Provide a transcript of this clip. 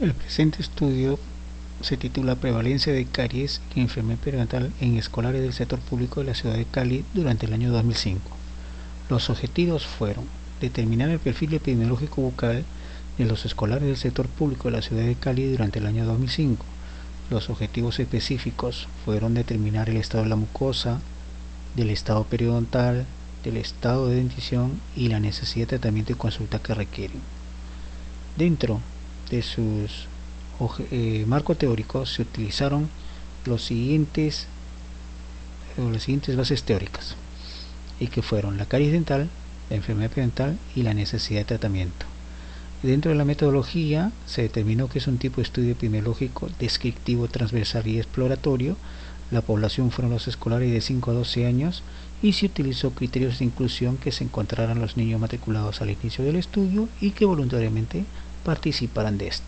El presente estudio se titula Prevalencia de caries y enfermedad periodontal en escolares del sector público de la ciudad de Cali durante el año 2005. Los objetivos fueron determinar el perfil epidemiológico bucal de los escolares del sector público de la ciudad de Cali durante el año 2005. Los objetivos específicos fueron determinar el estado de la mucosa, del estado periodontal, del estado de dentición y la necesidad de tratamiento y consulta que requieren. Dentro de sus eh, marcos teóricos se utilizaron los siguientes, las siguientes bases teóricas y que fueron la caries dental, la enfermedad dental y la necesidad de tratamiento. Dentro de la metodología se determinó que es un tipo de estudio epidemiológico descriptivo, transversal y exploratorio. La población fueron los escolares de 5 a 12 años y se utilizó criterios de inclusión que se encontraran los niños matriculados al inicio del estudio y que voluntariamente participaran de este.